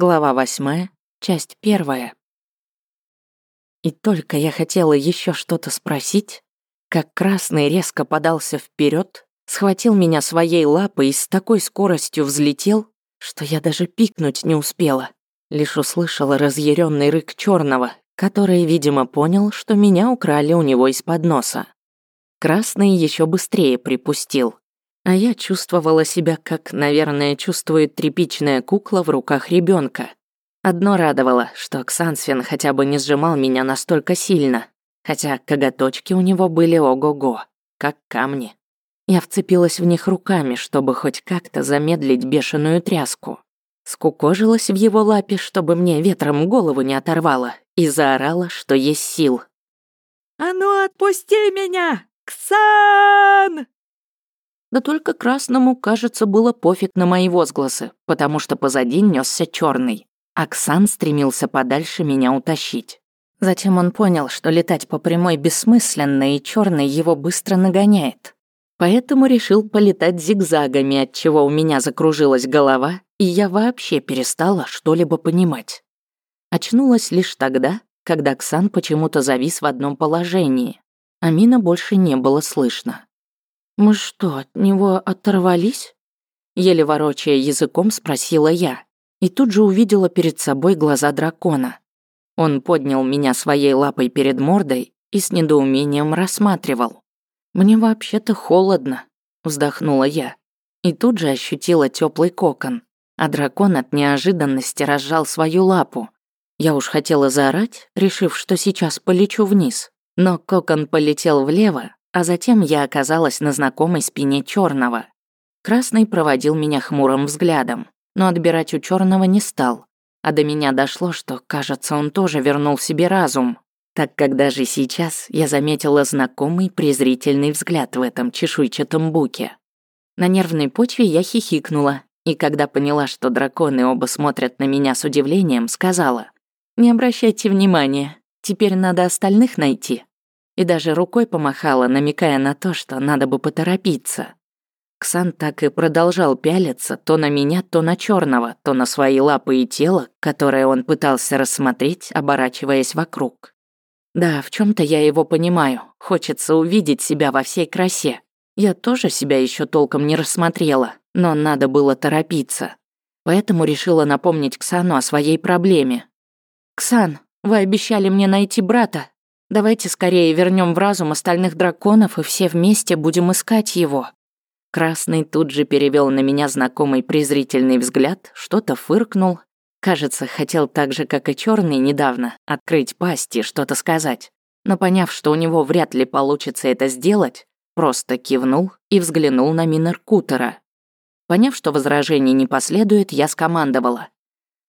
Глава восьмая, часть первая. И только я хотела еще что-то спросить, как Красный резко подался вперед, схватил меня своей лапой и с такой скоростью взлетел, что я даже пикнуть не успела. Лишь услышала разъяренный рык черного, который, видимо, понял, что меня украли у него из-под носа. Красный еще быстрее припустил, а я чувствовала себя, как, наверное, чувствует тряпичная кукла в руках ребенка. Одно радовало, что Ксансвин хотя бы не сжимал меня настолько сильно, хотя коготочки у него были ого-го, как камни. Я вцепилась в них руками, чтобы хоть как-то замедлить бешеную тряску. Скукожилась в его лапе, чтобы мне ветром голову не оторвало, и заорала, что есть сил. «А ну отпусти меня! Ксан!» Да только красному, кажется, было пофиг на мои возгласы, потому что позади несся черный. Оксан стремился подальше меня утащить. Затем он понял, что летать по прямой бессмысленно, и черный его быстро нагоняет. Поэтому решил полетать зигзагами, от чего у меня закружилась голова, и я вообще перестала что-либо понимать. Очнулась лишь тогда, когда Ксан почему-то завис в одном положении, а Мина больше не было слышно. «Мы что, от него оторвались?» Еле ворочая языком, спросила я. И тут же увидела перед собой глаза дракона. Он поднял меня своей лапой перед мордой и с недоумением рассматривал. «Мне вообще-то холодно», — вздохнула я. И тут же ощутила теплый кокон, а дракон от неожиданности разжал свою лапу. Я уж хотела заорать, решив, что сейчас полечу вниз, но кокон полетел влево, а затем я оказалась на знакомой спине черного. Красный проводил меня хмурым взглядом, но отбирать у черного не стал. А до меня дошло, что, кажется, он тоже вернул себе разум, так как даже сейчас я заметила знакомый презрительный взгляд в этом чешуйчатом буке. На нервной почве я хихикнула, и когда поняла, что драконы оба смотрят на меня с удивлением, сказала, «Не обращайте внимания, теперь надо остальных найти» и даже рукой помахала, намекая на то, что надо бы поторопиться. Ксан так и продолжал пялиться то на меня, то на черного, то на свои лапы и тело, которое он пытался рассмотреть, оборачиваясь вокруг. Да, в чем то я его понимаю. Хочется увидеть себя во всей красе. Я тоже себя еще толком не рассмотрела, но надо было торопиться. Поэтому решила напомнить Ксану о своей проблеме. «Ксан, вы обещали мне найти брата, Давайте скорее вернем в разум остальных драконов и все вместе будем искать его. Красный тут же перевел на меня знакомый презрительный взгляд, что-то фыркнул. Кажется, хотел так же, как и черный недавно, открыть пасть и что-то сказать. Но поняв, что у него вряд ли получится это сделать, просто кивнул и взглянул на Минеркутера. Поняв, что возражений не последует, я скомандовала.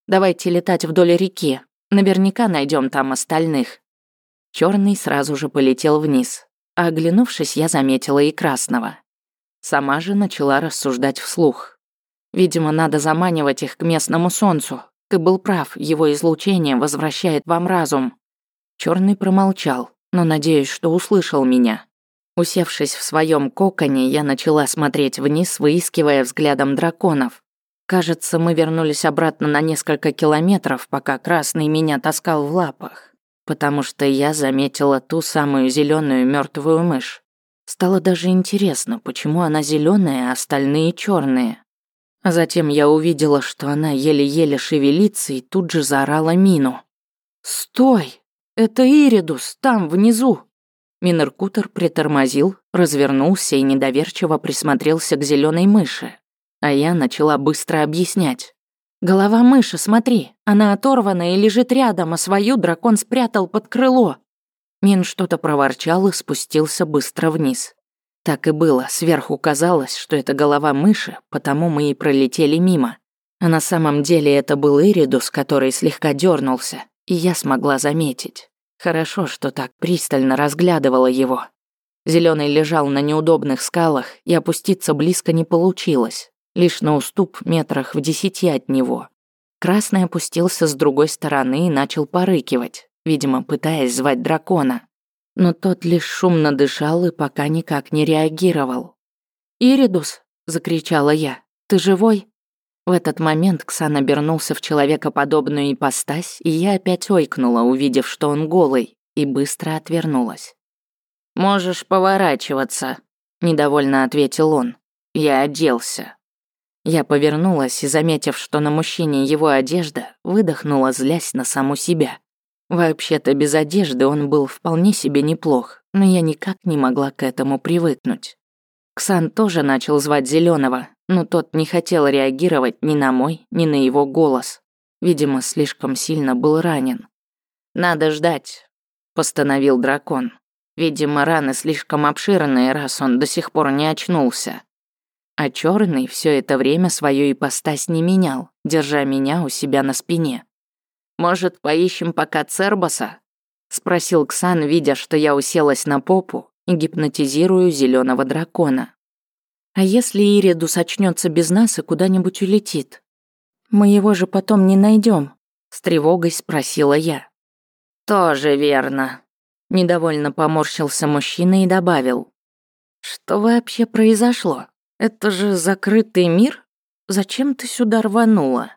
«Давайте летать вдоль реки. Наверняка найдем там остальных. Черный сразу же полетел вниз, а оглянувшись, я заметила и красного. Сама же начала рассуждать вслух. Видимо, надо заманивать их к местному солнцу. Ты был прав, его излучение возвращает вам разум. Черный промолчал, но надеюсь, что услышал меня. Усевшись в своем коконе, я начала смотреть вниз, выискивая взглядом драконов. Кажется, мы вернулись обратно на несколько километров, пока Красный меня таскал в лапах потому что я заметила ту самую зеленую мертвую мышь. Стало даже интересно, почему она зеленая, а остальные черные. А затем я увидела, что она еле-еле шевелится и тут же заорала Мину. «Стой! Это Иридус, там, внизу!» Минеркутер притормозил, развернулся и недоверчиво присмотрелся к зеленой мыши. А я начала быстро объяснять. Голова мыши, смотри, она оторвана и лежит рядом, а свою дракон спрятал под крыло. Мин что-то проворчал и спустился быстро вниз. Так и было, сверху казалось, что это голова мыши, потому мы и пролетели мимо. А на самом деле это был Иридус, который слегка дернулся, и я смогла заметить. Хорошо, что так пристально разглядывала его. Зеленый лежал на неудобных скалах, и опуститься близко не получилось лишь на уступ метрах в десяти от него. Красный опустился с другой стороны и начал порыкивать, видимо, пытаясь звать дракона. Но тот лишь шумно дышал и пока никак не реагировал. «Иридус!» — закричала я. «Ты живой?» В этот момент Ксан обернулся в человекоподобную ипостась, и я опять ойкнула, увидев, что он голый, и быстро отвернулась. «Можешь поворачиваться», — недовольно ответил он. «Я оделся». Я повернулась и, заметив, что на мужчине его одежда, выдохнула, злясь на саму себя. Вообще-то без одежды он был вполне себе неплох, но я никак не могла к этому привыкнуть. Ксан тоже начал звать Зеленого, но тот не хотел реагировать ни на мой, ни на его голос. Видимо, слишком сильно был ранен. «Надо ждать», — постановил дракон. Видимо, раны слишком обширные, раз он до сих пор не очнулся. А черный все это время свою ипостась не менял, держа меня у себя на спине. «Может, поищем пока Цербаса?» — спросил Ксан, видя, что я уселась на попу и гипнотизирую зеленого дракона. «А если Иридус очнется без нас и куда-нибудь улетит? Мы его же потом не найдем, с тревогой спросила я. «Тоже верно», — недовольно поморщился мужчина и добавил. «Что вообще произошло?» Это же закрытый мир? Зачем ты сюда рванула?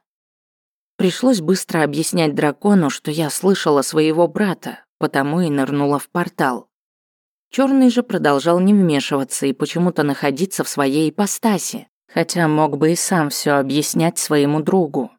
Пришлось быстро объяснять дракону, что я слышала своего брата, потому и нырнула в портал. Черный же продолжал не вмешиваться и почему-то находиться в своей ипостаси, хотя мог бы и сам все объяснять своему другу.